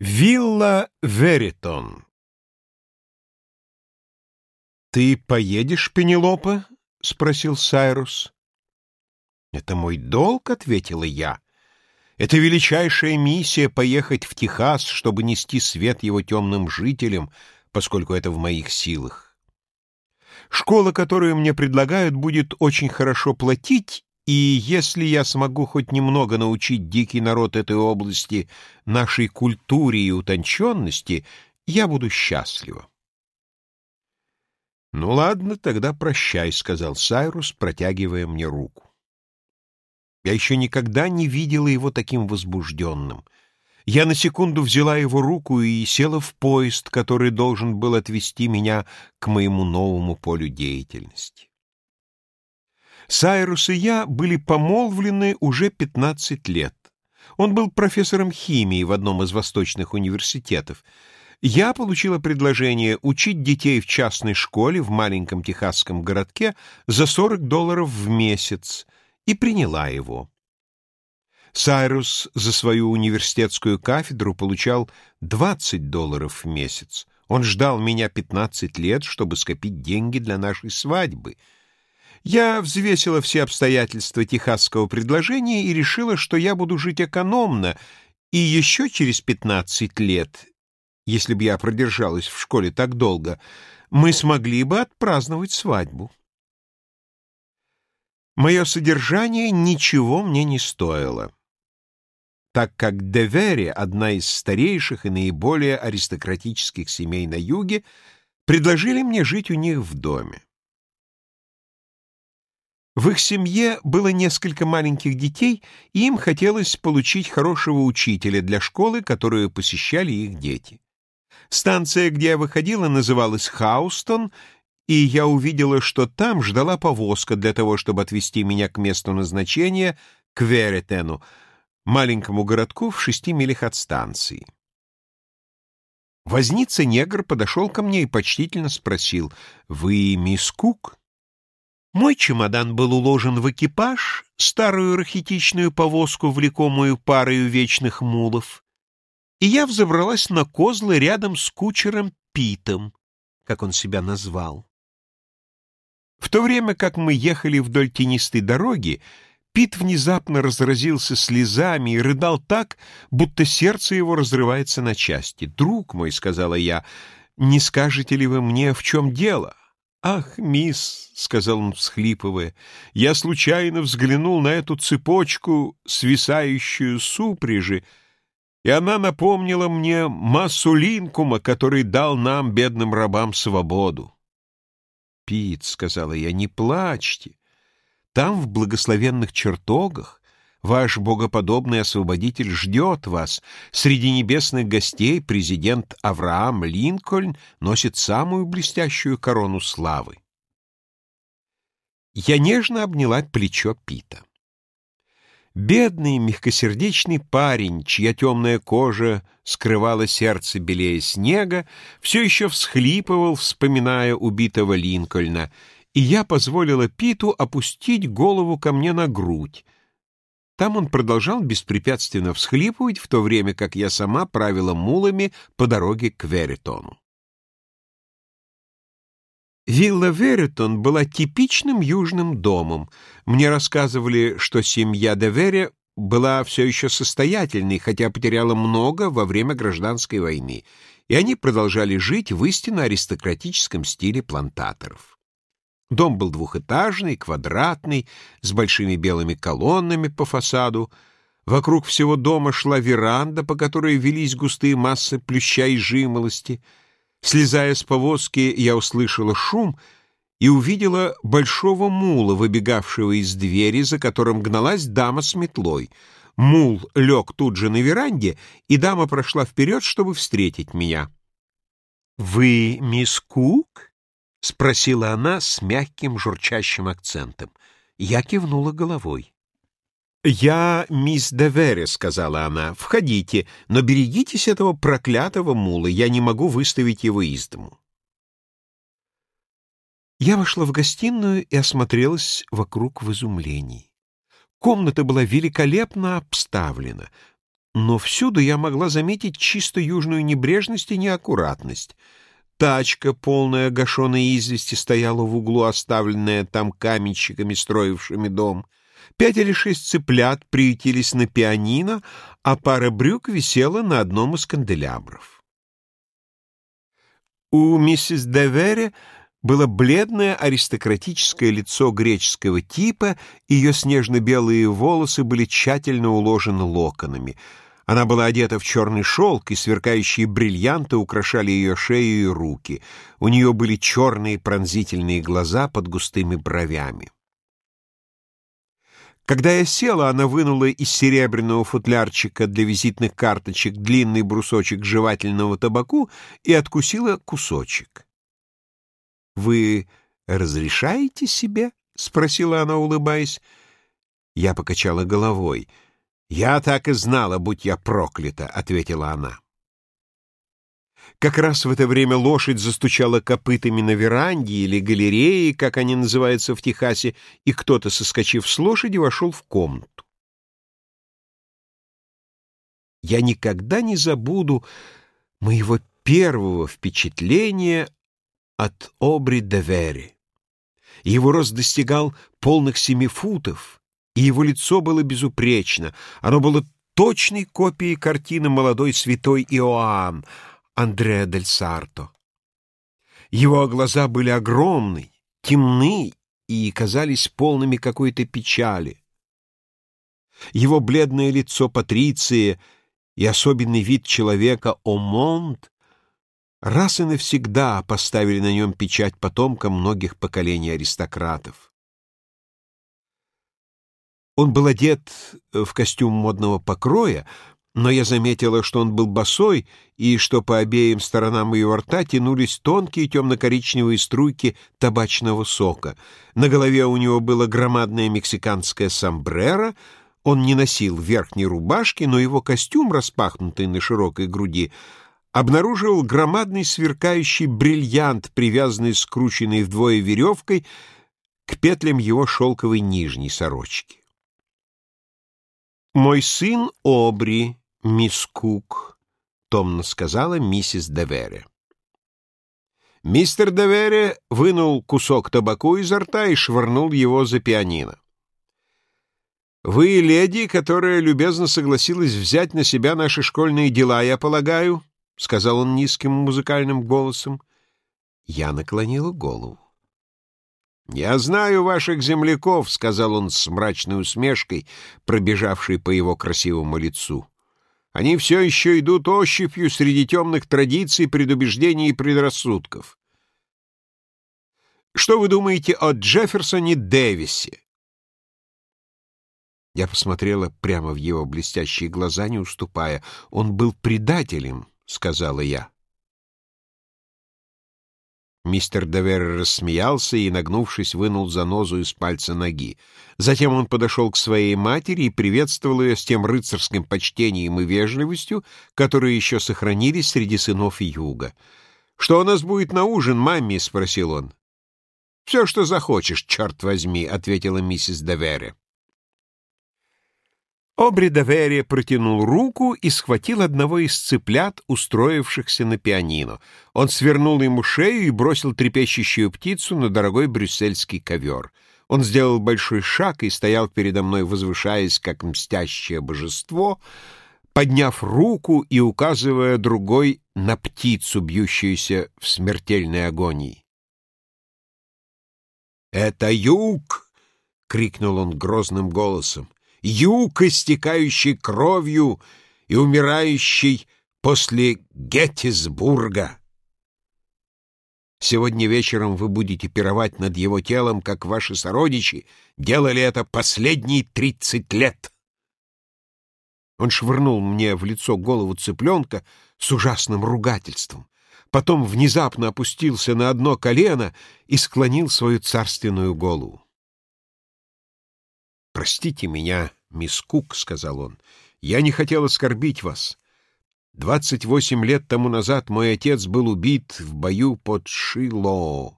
Вилла Веритон «Ты поедешь, Пенелопа?» — спросил Сайрус. «Это мой долг», — ответила я. «Это величайшая миссия — поехать в Техас, чтобы нести свет его темным жителям, поскольку это в моих силах. Школа, которую мне предлагают, будет очень хорошо платить, и если я смогу хоть немного научить дикий народ этой области нашей культуре и утонченности, я буду счастлива. «Ну ладно, тогда прощай», — сказал Сайрус, протягивая мне руку. Я еще никогда не видела его таким возбужденным. Я на секунду взяла его руку и села в поезд, который должен был отвезти меня к моему новому полю деятельности. Сайрус и я были помолвлены уже 15 лет. Он был профессором химии в одном из восточных университетов. Я получила предложение учить детей в частной школе в маленьком техасском городке за 40 долларов в месяц и приняла его. Сайрус за свою университетскую кафедру получал 20 долларов в месяц. Он ждал меня 15 лет, чтобы скопить деньги для нашей свадьбы — я взвесила все обстоятельства техасского предложения и решила, что я буду жить экономно, и еще через пятнадцать лет, если бы я продержалась в школе так долго, мы смогли бы отпраздновать свадьбу. Мое содержание ничего мне не стоило, так как Девери, одна из старейших и наиболее аристократических семей на юге, предложили мне жить у них в доме. В их семье было несколько маленьких детей, и им хотелось получить хорошего учителя для школы, которую посещали их дети. Станция, где я выходила, называлась Хаустон, и я увидела, что там ждала повозка для того, чтобы отвезти меня к месту назначения, к Веретену, маленькому городку в шести милях от станции. Возница-негр подошел ко мне и почтительно спросил, «Вы мисс Кук?» Мой чемодан был уложен в экипаж, старую рахитичную повозку, влекомую парою вечных мулов, и я взобралась на козлы рядом с кучером Питом, как он себя назвал. В то время как мы ехали вдоль тенистой дороги, Пит внезапно разразился слезами и рыдал так, будто сердце его разрывается на части. «Друг мой», — сказала я, — «не скажете ли вы мне, в чем дело?» «Ах, мисс», — сказал он, всхлипывая, — «я случайно взглянул на эту цепочку, свисающую с упряжи, и она напомнила мне массу линкума, который дал нам, бедным рабам, свободу». «Пит», — сказала я, — «не плачьте. Там, в благословенных чертогах, Ваш богоподобный освободитель ждет вас. Среди небесных гостей президент Авраам Линкольн носит самую блестящую корону славы. Я нежно обняла плечо Пита. Бедный, мягкосердечный парень, чья темная кожа скрывала сердце белее снега, все еще всхлипывал, вспоминая убитого Линкольна, и я позволила Питу опустить голову ко мне на грудь, там он продолжал беспрепятственно всхлипывать, в то время как я сама правила мулами по дороге к Веритону. Вилла Веритон была типичным южным домом. Мне рассказывали, что семья де Вере была все еще состоятельной, хотя потеряла много во время гражданской войны, и они продолжали жить в истинно аристократическом стиле плантаторов. Дом был двухэтажный, квадратный, с большими белыми колоннами по фасаду. Вокруг всего дома шла веранда, по которой велись густые массы плюща и жимолости. Слезая с повозки, я услышала шум и увидела большого мула, выбегавшего из двери, за которым гналась дама с метлой. Мул лег тут же на веранде, и дама прошла вперед, чтобы встретить меня. «Вы мисс Кук?» — спросила она с мягким журчащим акцентом. Я кивнула головой. «Я мисс Девере», — сказала она. «Входите, но берегитесь этого проклятого мула, я не могу выставить его из дому». Я вошла в гостиную и осмотрелась вокруг в изумлении. Комната была великолепно обставлена, но всюду я могла заметить чисто южную небрежность и неаккуратность. Тачка, полная гашеной извести, стояла в углу, оставленная там каменщиками, строившими дом. Пять или шесть цыплят приютились на пианино, а пара брюк висела на одном из канделябров. У миссис Девере было бледное аристократическое лицо греческого типа, ее снежно-белые волосы были тщательно уложены локонами. Она была одета в черный шелк, и сверкающие бриллианты украшали ее шею и руки. У нее были черные пронзительные глаза под густыми бровями. Когда я села, она вынула из серебряного футлярчика для визитных карточек длинный брусочек жевательного табаку и откусила кусочек. «Вы разрешаете себе?» — спросила она, улыбаясь. Я покачала головой. «Я так и знала, будь я проклята», — ответила она. Как раз в это время лошадь застучала копытами на веранде или галерее, как они называются в Техасе, и кто-то, соскочив с лошади, вошел в комнату. Я никогда не забуду моего первого впечатления от Обри де Вери. Его рост достигал полных семи футов, и его лицо было безупречно. Оно было точной копией картины молодой святой Иоанн Андреа дель Сарто. Его глаза были огромны, темны и казались полными какой-то печали. Его бледное лицо Патриции и особенный вид человека Омонт раз и навсегда поставили на нем печать потомка многих поколений аристократов. Он был одет в костюм модного покроя, но я заметила, что он был босой и что по обеим сторонам его рта тянулись тонкие темно-коричневые струйки табачного сока. На голове у него было громадное мексиканское сомбреро, он не носил верхней рубашки, но его костюм, распахнутый на широкой груди, обнаружил громадный сверкающий бриллиант, привязанный скрученной вдвое веревкой к петлям его шелковой нижней сорочки. «Мой сын Обри, мисс Кук», — томно сказала миссис Девере. Мистер Девере вынул кусок табаку изо рта и швырнул его за пианино. «Вы леди, которая любезно согласилась взять на себя наши школьные дела, я полагаю?» — сказал он низким музыкальным голосом. Я наклонила голову. «Я знаю ваших земляков», — сказал он с мрачной усмешкой, пробежавшей по его красивому лицу. «Они все еще идут ощупью среди темных традиций, предубеждений и предрассудков. Что вы думаете о Джефферсоне Дэвисе?» Я посмотрела прямо в его блестящие глаза, не уступая. Он был предателем, — сказала я. Мистер Девер рассмеялся и, нагнувшись, вынул занозу из пальца ноги. Затем он подошел к своей матери и приветствовал ее с тем рыцарским почтением и вежливостью, которые еще сохранились среди сынов юга. «Что у нас будет на ужин, мамми?» — спросил он. «Все, что захочешь, черт возьми», — ответила миссис Девере. Обри Доверие протянул руку и схватил одного из цыплят, устроившихся на пианино. Он свернул ему шею и бросил трепещущую птицу на дорогой брюссельский ковер. Он сделал большой шаг и стоял передо мной, возвышаясь, как мстящее божество, подняв руку и указывая другой на птицу, бьющуюся в смертельной агонии. «Это юг!» — крикнул он грозным голосом юг, истекающий кровью и умирающий после Геттисбурга. Сегодня вечером вы будете пировать над его телом, как ваши сородичи делали это последние тридцать лет. Он швырнул мне в лицо голову цыпленка с ужасным ругательством, потом внезапно опустился на одно колено и склонил свою царственную голову. «Простите меня, мисс Кук», — сказал он, — «я не хотел оскорбить вас. Двадцать восемь лет тому назад мой отец был убит в бою под Шило».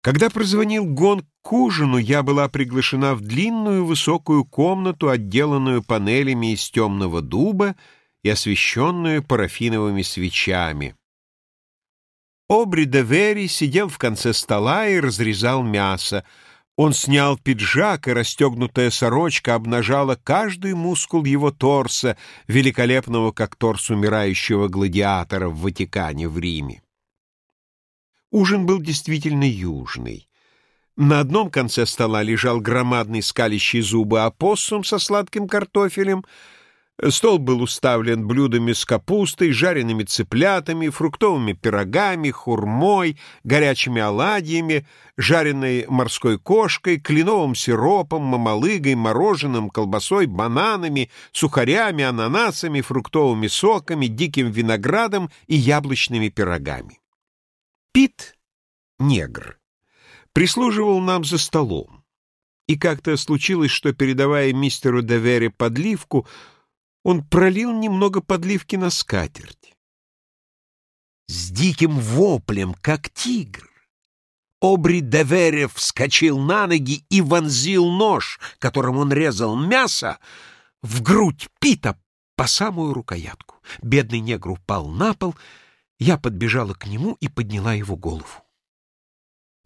Когда прозвонил гонг К ужину я была приглашена в длинную высокую комнату, отделанную панелями из темного дуба и освещенную парафиновыми свечами. Обри де Вери сидел в конце стола и разрезал мясо. Он снял пиджак, и расстегнутая сорочка обнажала каждый мускул его торса, великолепного, как торс умирающего гладиатора в Ватикане в Риме. Ужин был действительно южный. На одном конце стола лежал громадный скалящий зубы опоссум со сладким картофелем. Стол был уставлен блюдами с капустой, жареными цыплятами, фруктовыми пирогами, хурмой, горячими оладьями, жареной морской кошкой, кленовым сиропом, мамалыгой, мороженым, колбасой, бананами, сухарями, ананасами, фруктовыми соками, диким виноградом и яблочными пирогами. Пит — негр прислуживал нам за столом. И как-то случилось, что, передавая мистеру Девере подливку, он пролил немного подливки на скатерть. С диким воплем, как тигр, Обри Девере вскочил на ноги и вонзил нож, которым он резал мясо, в грудь Пита по самую рукоятку. Бедный негр упал на пол, я подбежала к нему и подняла его голову.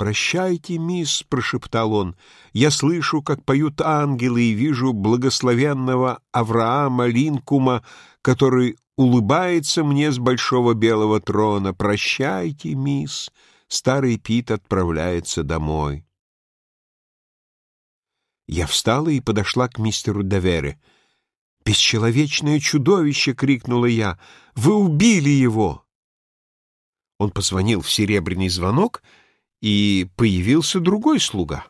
«Прощайте, мисс», — прошептал он, — «я слышу, как поют ангелы, и вижу благословенного Авраама Линкума, который улыбается мне с большого белого трона. Прощайте, мисс, старый Пит отправляется домой». Я встала и подошла к мистеру Довере. «Бесчеловечное чудовище!» — крикнула я. «Вы убили его!» Он позвонил в серебряный звонок — и появился другой слуга.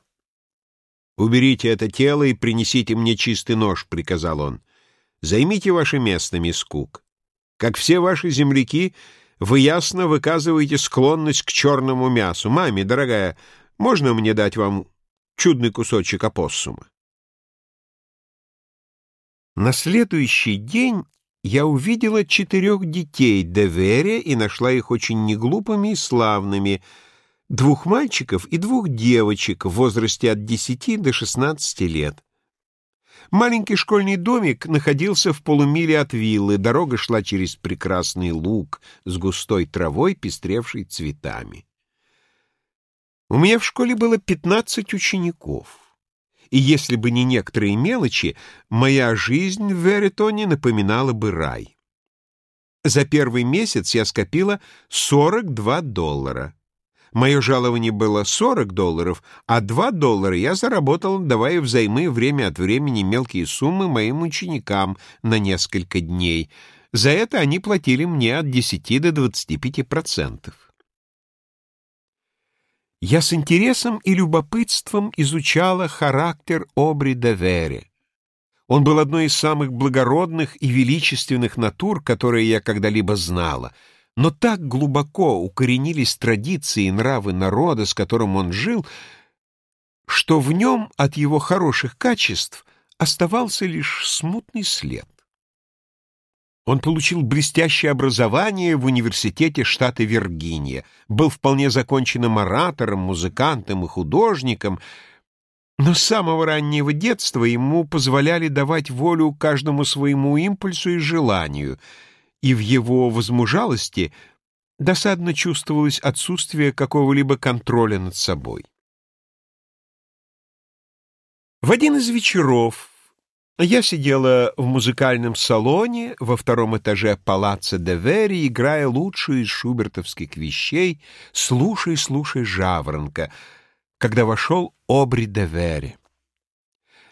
«Уберите это тело и принесите мне чистый нож», — приказал он. «Займите ваше место, мисс Кук. Как все ваши земляки, вы ясно выказываете склонность к черному мясу. Маме, дорогая, можно мне дать вам чудный кусочек опоссума?» На следующий день я увидела четырех детей Деверия и нашла их очень неглупыми и славными — двух мальчиков и двух девочек в возрасте от 10 до 16 лет. Маленький школьный домик находился в полумиле от виллы, дорога шла через прекрасный луг с густой травой, пестревшей цветами. У меня в школе было 15 учеников, и если бы не некоторые мелочи, моя жизнь в Веритоне напоминала бы рай. За первый месяц я скопила 42 доллара. Мое жалование было 40 долларов, а 2 доллара я заработал, давая взаймы время от времени мелкие суммы моим ученикам на несколько дней. За это они платили мне от 10 до 25 процентов. Я с интересом и любопытством изучала характер Обри де Вере. Он был одной из самых благородных и величественных натур, которые я когда-либо знала — но так глубоко укоренились традиции и нравы народа, с которым он жил, что в нем от его хороших качеств оставался лишь смутный след. Он получил блестящее образование в университете штата Виргиния, был вполне законченным оратором, музыкантом и художником, но с самого раннего детства ему позволяли давать волю каждому своему импульсу и желанию — и в его возмужалости досадно чувствовалось отсутствие какого-либо контроля над собой. В один из вечеров я сидела в музыкальном салоне во втором этаже палаца де Вери, играя лучшую из шубертовских вещей «Слушай, слушай, жаворонка», когда вошел Обри де Вери.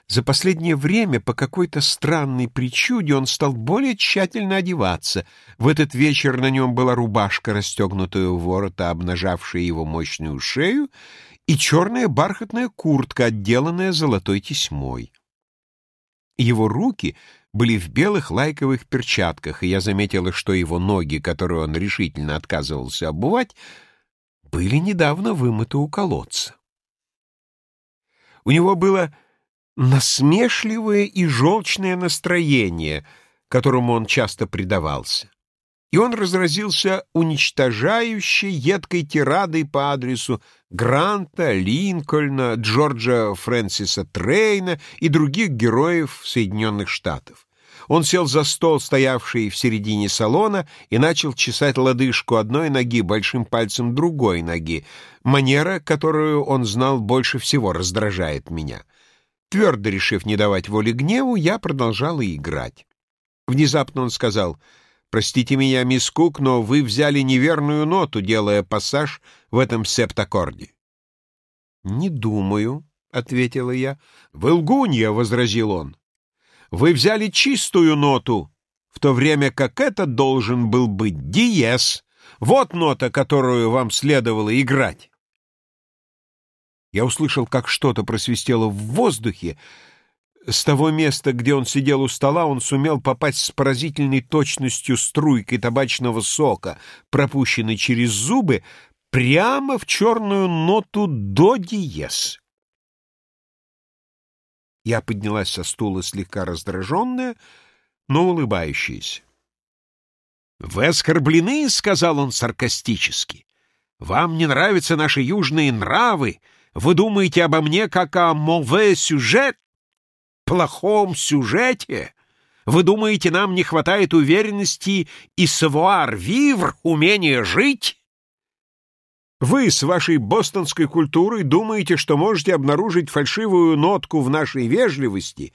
За последнее время по какой-то странной причуде он стал более тщательно одеваться. В этот вечер на нем была рубашка, расстегнутая у ворота, обнажавшая его мощную шею, и черная бархатная куртка, отделанная золотой тесьмой. Его руки были в белых лайковых перчатках, и я заметила, что его ноги, которые он решительно отказывался обувать, были недавно вымыты у колодца. У него было насмешливое и желчное настроение, которому он часто предавался. и он разразился уничтожающей едкой тирадой по адресу Гранта, Линкольна, Джорджа Фрэнсиса Трейна и других героев Соединенных Штатов. Он сел за стол, стоявший в середине салона, и начал чесать лодыжку одной ноги большим пальцем другой ноги. Манера, которую он знал больше всего, раздражает меня. Твердо решив не давать воли гневу, я продолжала играть. Внезапно он сказал, «Простите меня, мисс Кук, но вы взяли неверную ноту, делая пассаж в этом септаккорде». «Не думаю», — ответила я. «Вы лгунья», — возразил он. «Вы взяли чистую ноту, в то время как это должен был быть диез. Вот нота, которую вам следовало играть». Я услышал, как что-то просвистело в воздухе, с того места, где он сидел у стола, он сумел попасть с поразительной точностью струйкой табачного сока, пропущенной через зубы, прямо в черную ноту до диез. Я поднялась со стула слегка раздраженная, но улыбающаяся. «Вы оскорблены?» — сказал он саркастически. «Вам не нравятся наши южные нравы? Вы думаете обо мне как о мове сюжет?» плохом сюжете? Вы думаете, нам не хватает уверенности и савуар-вивр, умения жить? Вы с вашей бостонской культурой думаете, что можете обнаружить фальшивую нотку в нашей вежливости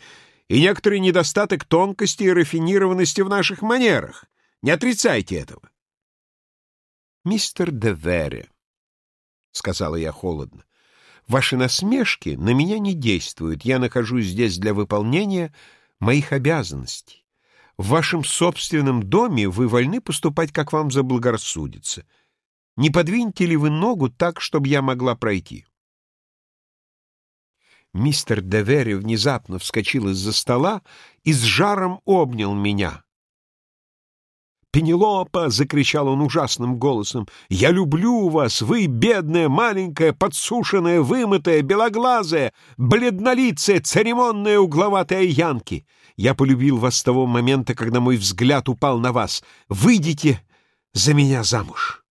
и некоторый недостаток тонкости и рафинированности в наших манерах. Не отрицайте этого. «Мистер Девере», — сказала я холодно, Ваши насмешки на меня не действуют. Я нахожусь здесь для выполнения моих обязанностей. В вашем собственном доме вы вольны поступать, как вам заблагорассудится. Не подвиньте ли вы ногу так, чтобы я могла пройти?» Мистер Девери внезапно вскочил из-за стола и с жаром обнял меня. «Пенелопа!» — закричал он ужасным голосом. «Я люблю вас! Вы, бедная, маленькая, подсушенная, вымытая, белоглазая, бледнолицая, церемонная, угловатая Янки! Я полюбил вас с того момента, когда мой взгляд упал на вас. Выйдите за меня замуж!»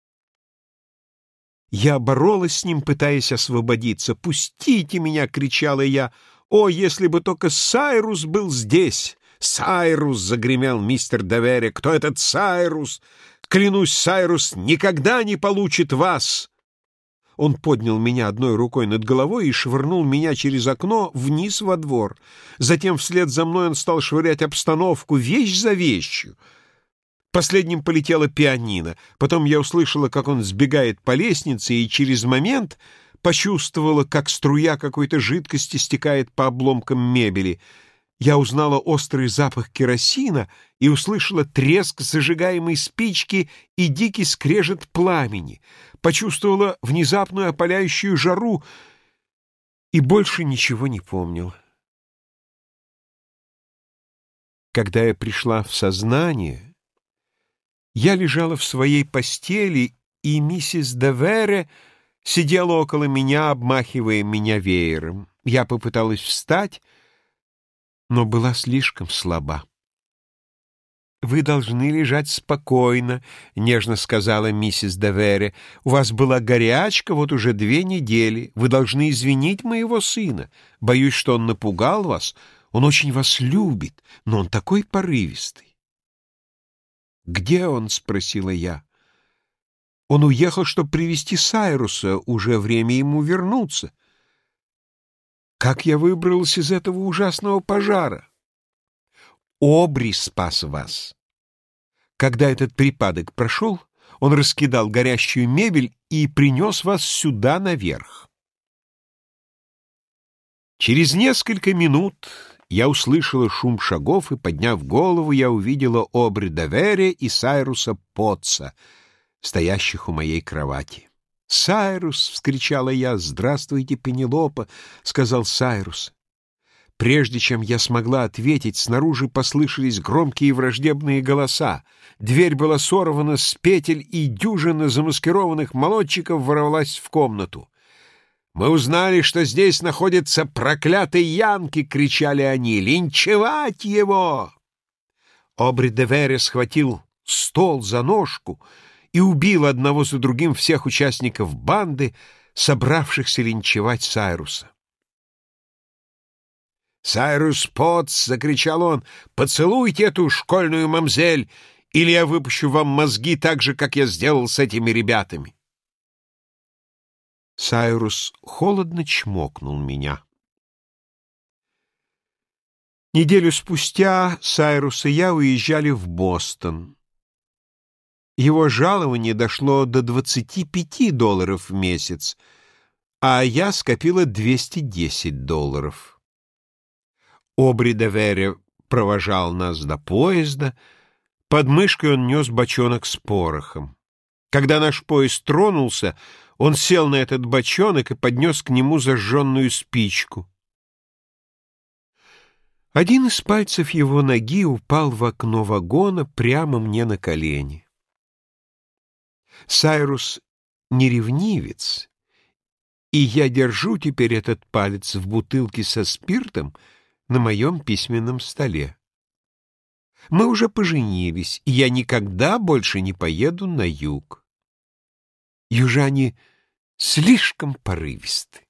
Я боролась с ним, пытаясь освободиться. «Пустите меня!» — кричала я. «О, если бы только Сайрус был здесь!» «Сайрус!» — загремел мистер Доверие. «Кто этот Сайрус? Клянусь, Сайрус никогда не получит вас!» Он поднял меня одной рукой над головой и швырнул меня через окно вниз во двор. Затем вслед за мной он стал швырять обстановку, вещь за вещью. Последним полетела пианино. Потом я услышала, как он сбегает по лестнице, и через момент почувствовала, как струя какой-то жидкости стекает по обломкам мебели — я узнала острый запах керосина и услышала треск зажигаемой спички и дикий скрежет пламени, почувствовала внезапную опаляющую жару и больше ничего не помнила. Когда я пришла в сознание, я лежала в своей постели, и миссис Девере сидела около меня, обмахивая меня веером. Я попыталась встать, но была слишком слаба. «Вы должны лежать спокойно», — нежно сказала миссис Девере. «У вас была горячка вот уже две недели. Вы должны извинить моего сына. Боюсь, что он напугал вас. Он очень вас любит, но он такой порывистый». «Где он?» — спросила я. «Он уехал, чтобы привести Сайруса. Уже время ему вернуться». Как я выбралась из этого ужасного пожара? Обри спас вас. Когда этот припадок прошел, он раскидал горящую мебель и принес вас сюда наверх. Через несколько минут я услышала шум шагов, и, подняв голову, я увидела Обри Доверия и Сайруса Потца, стоящих у моей кровати. «Сайрус!» — вскричала я. «Здравствуйте, Пенелопа!» — сказал Сайрус. Прежде чем я смогла ответить, снаружи послышались громкие враждебные голоса. Дверь была сорвана с петель, и дюжина замаскированных молодчиков ворвалась в комнату. «Мы узнали, что здесь находится проклятый Янки!» — кричали они. «Линчевать его!» Обри де Вере схватил стол за ножку и убил одного за другим всех участников банды, собравшихся линчевать Сайруса. «Сайрус Потс!» — закричал он. «Поцелуйте эту школьную мамзель, или я выпущу вам мозги так же, как я сделал с этими ребятами!» Сайрус холодно чмокнул меня. Неделю спустя Сайрус и я уезжали в Бостон. Его жалование дошло до 25 долларов в месяц, а я скопила 210 долларов. Обри де Вере провожал нас до поезда, под мышкой он нес бочонок с порохом. Когда наш поезд тронулся, он сел на этот бочонок и поднес к нему зажженную спичку. Один из пальцев его ноги упал в окно вагона прямо мне на колени. Сайрус не ревнивец, и я держу теперь этот палец в бутылке со спиртом на моем письменном столе. Мы уже поженились, и я никогда больше не поеду на юг. Южане слишком порывисты.